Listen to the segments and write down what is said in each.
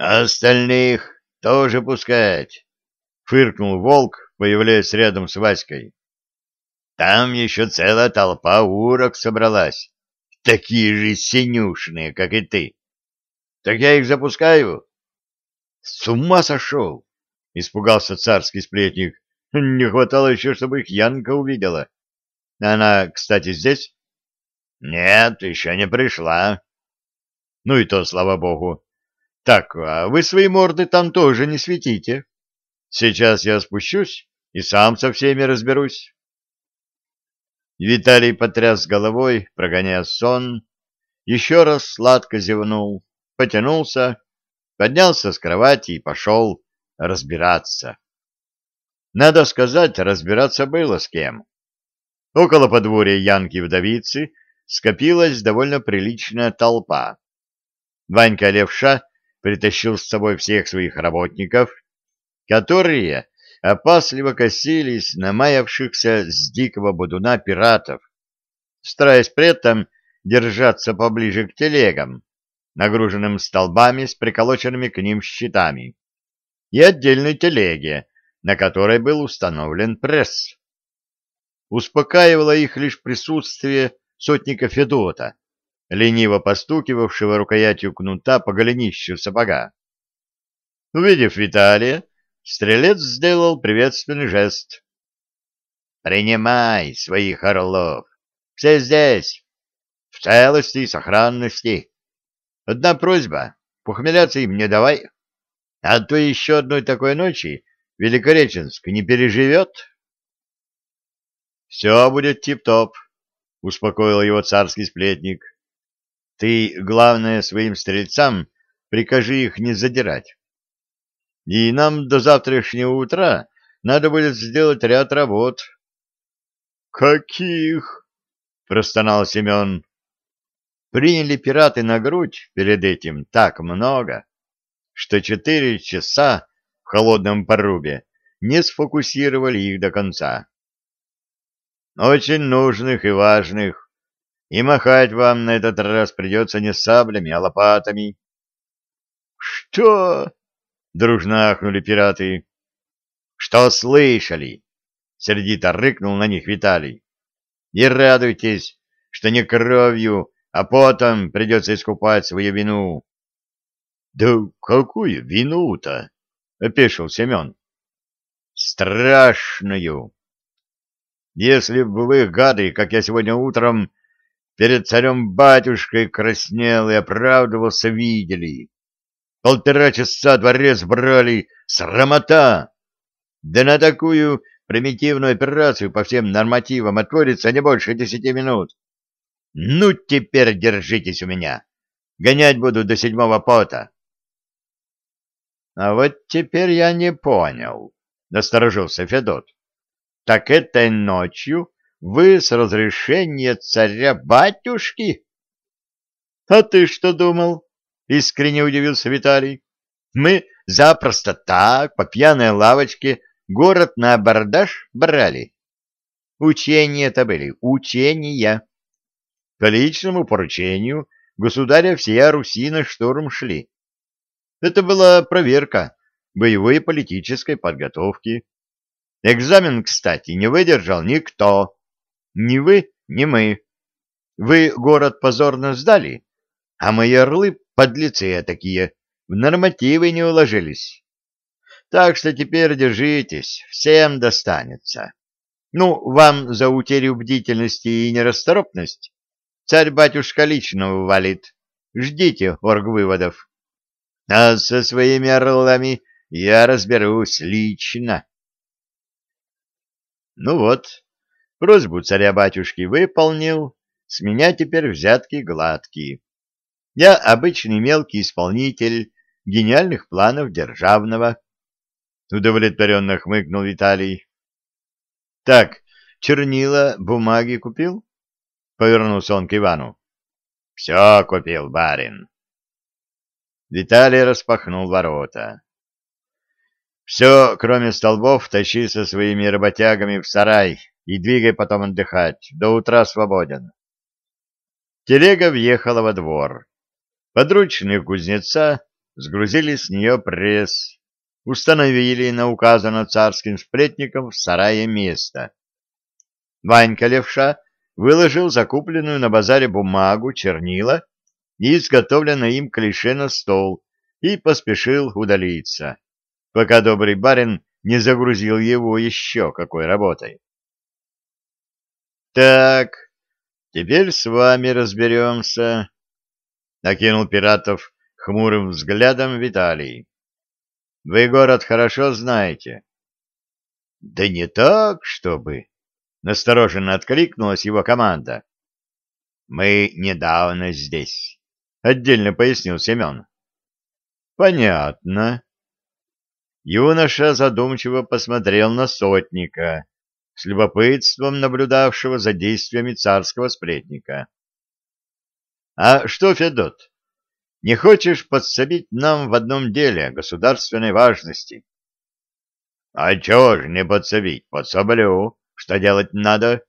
А остальных тоже пускать, — фыркнул волк, появляясь рядом с Васькой. Там еще целая толпа урок собралась, такие же синюшные, как и ты. Так я их запускаю? С ума сошел! — испугался царский сплетник. Не хватало еще, чтобы их Янка увидела. Она, кстати, здесь? Нет, еще не пришла. Ну и то, слава богу. Так, а вы свои морды там тоже не светите. Сейчас я спущусь и сам со всеми разберусь. Виталий потряс головой, прогоняя сон, еще раз сладко зевнул, потянулся, поднялся с кровати и пошел разбираться. Надо сказать, разбираться было с кем. Около подворья Янки-вдовицы скопилась довольно приличная толпа. Ванька Левша притащил с собой всех своих работников, которые опасливо косились на маявшихся с дикого будуна пиратов, стараясь при этом держаться поближе к телегам, нагруженным столбами с приколоченными к ним щитами, и отдельной телеге, на которой был установлен пресс. Успокаивало их лишь присутствие сотника Федота, лениво постукивавшего рукоятью кнута по голенищу сапога. Увидев Виталия, стрелец сделал приветственный жест. «Принимай своих орлов! Все здесь! В целости и сохранности! Одна просьба — похмеляться им не давай, а то еще одной такой ночи Великореченск не переживет. — Все будет тип-топ, — успокоил его царский сплетник. — Ты, главное, своим стрельцам прикажи их не задирать. И нам до завтрашнего утра надо будет сделать ряд работ. — Каких? — простонал Семен. Приняли пираты на грудь перед этим так много, что четыре часа в холодном порубе не сфокусировали их до конца. Очень нужных и важных, и махать вам на этот раз придется не саблями, а лопатами. — Что? — дружно ахнули пираты. — Что слышали? — сердито рыкнул на них Виталий. — И радуйтесь, что не кровью, а потом придется искупать свою вину. — Да какую вину-то? — опешил Семен. «Страшную! Если бы вы, гады, как я сегодня утром перед царем-батюшкой краснел и оправдывался, видели. Полтора часа дворец брали, срамота! Да на такую примитивную операцию по всем нормативам отводится не больше десяти минут. Ну, теперь держитесь у меня. Гонять буду до седьмого пота. А вот теперь я не понял, — насторожился Федот. Так этой ночью вы с разрешения царя-батюшки? — А ты что думал? — искренне удивился Виталий. — Мы запросто так, по пьяной лавочке, город на абордаж брали. Учения-то были, учения. По личному поручению государя всея Руси на штурм шли. Это была проверка боевой и политической подготовки. Экзамен, кстати, не выдержал никто. Ни вы, ни мы. Вы город позорно сдали, а мои орлы, подлецы такие, в нормативы не уложились. Так что теперь держитесь, всем достанется. Ну, вам за утерю бдительности и нерасторопность царь-батюшка лично валит. Ждите орг-выводов. А со своими орлами я разберусь лично. Ну вот, просьбу царя-батюшки выполнил, с меня теперь взятки гладкие. Я обычный мелкий исполнитель гениальных планов державного. Удовлетворенно хмыкнул Виталий. Так, чернила, бумаги купил? Повернулся он к Ивану. Все купил, барин. Виталий распахнул ворота. «Все, кроме столбов, тащи со своими работягами в сарай и двигай потом отдыхать. До утра свободен». Телега въехала во двор. Подручные кузнеца сгрузили с нее пресс, установили на указанное царским сплетником в сарае место. Ванька левша выложил закупленную на базаре бумагу, чернила и изготовленное им клише на стол и поспешил удалиться, пока добрый барин не загрузил его еще какой работой. «Так, теперь с вами разберемся», — накинул пиратов хмурым взглядом Виталий. «Вы город хорошо знаете». «Да не так, чтобы», — настороженно откликнулась его команда. «Мы недавно здесь», — отдельно пояснил Семен. «Понятно». Юноша задумчиво посмотрел на сотника, с любопытством наблюдавшего за действиями царского сплетника. — А что, Федот, не хочешь подсобить нам в одном деле государственной важности? — А чего ж не подсобить? Подсоблю. Что делать надо?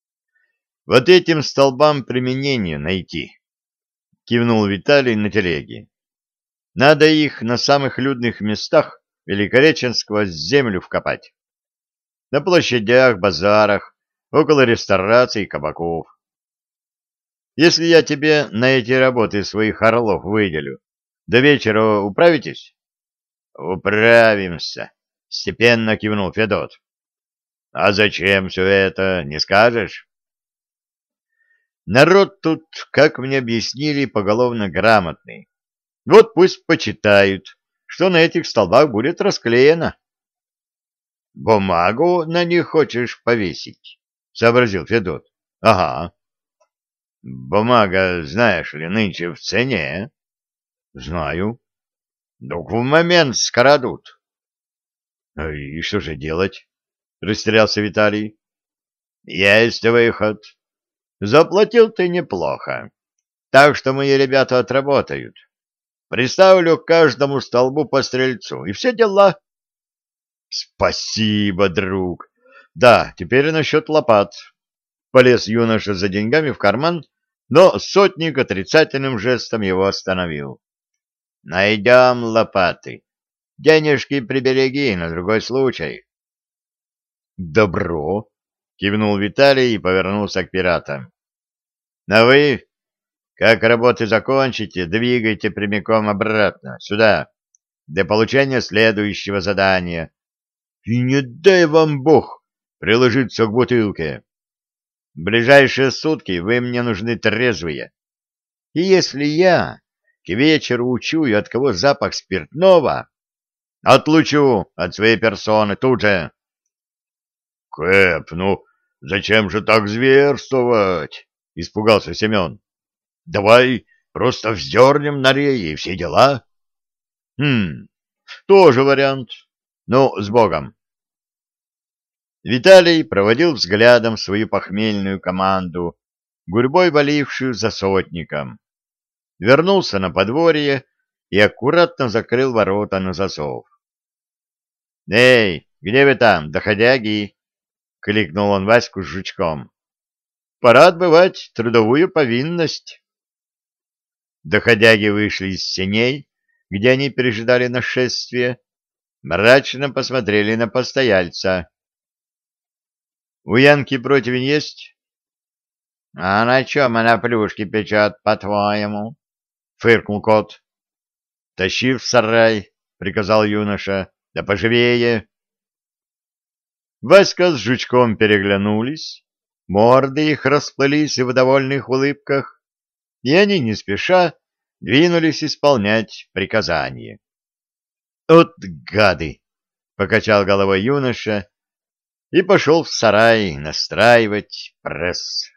— Вот этим столбам применение найти, — кивнул Виталий на телеге. — Надо их на самых людных местах Великореченского землю вкопать на площадях, базарах, около рестораций и кабаков. Если я тебе на эти работы своих орлов выделю, до вечера управитесь? — Управимся, — степенно кивнул Федот. — А зачем все это, не скажешь? Народ тут, как мне объяснили, поголовно грамотный. Вот пусть почитают, что на этих столбах будет расклеено. — Бумагу на них хочешь повесить? — сообразил Федот. — Ага. — Бумага, знаешь ли, нынче в цене. — Знаю. — Так в момент скородут. — И что же делать? — растерялся Виталий. — Есть выход. Заплатил ты неплохо, так что мои ребята отработают. Приставлю к каждому столбу по стрельцу, и все дела. — Спасибо, друг. Да, теперь насчет лопат. Полез юноша за деньгами в карман, но сотник отрицательным жестом его остановил. Найдем лопаты. Денежки прибереги на другой случай. Добро, кивнул Виталий и повернулся к пиратам. На вы, как работы закончите, двигайте прямиком обратно, сюда, для получения следующего задания и не дай вам бог приложиться к бутылке. В ближайшие сутки вы мне нужны трезвые. И если я к вечеру учую, от кого запах спиртного, отлучу от своей персоны тут же. — Кэп, ну зачем же так зверствовать? — испугался Семен. — Давай просто вздернем на рее и все дела. — Хм, тоже вариант. Ну, с Богом. Виталий проводил взглядом свою похмельную команду, гурьбой валившую за сотником. Вернулся на подворье и аккуратно закрыл ворота на засов. — Эй, где вы там, доходяги? — кликнул он Ваську с жучком. — Пора отбывать трудовую повинность. Доходяги вышли из сеней, где они пережидали нашествие, мрачно посмотрели на постояльца. — У Янки противень есть? — А на чем она плюшки печет, по-твоему? — фыркнул кот. — Тащи в сарай, — приказал юноша, — да поживее. Васька с жучком переглянулись, морды их расплылись в довольных улыбках, и они не спеша двинулись исполнять приказание. «От гады!» — покачал головой юноша и пошел в сарай настраивать пресс.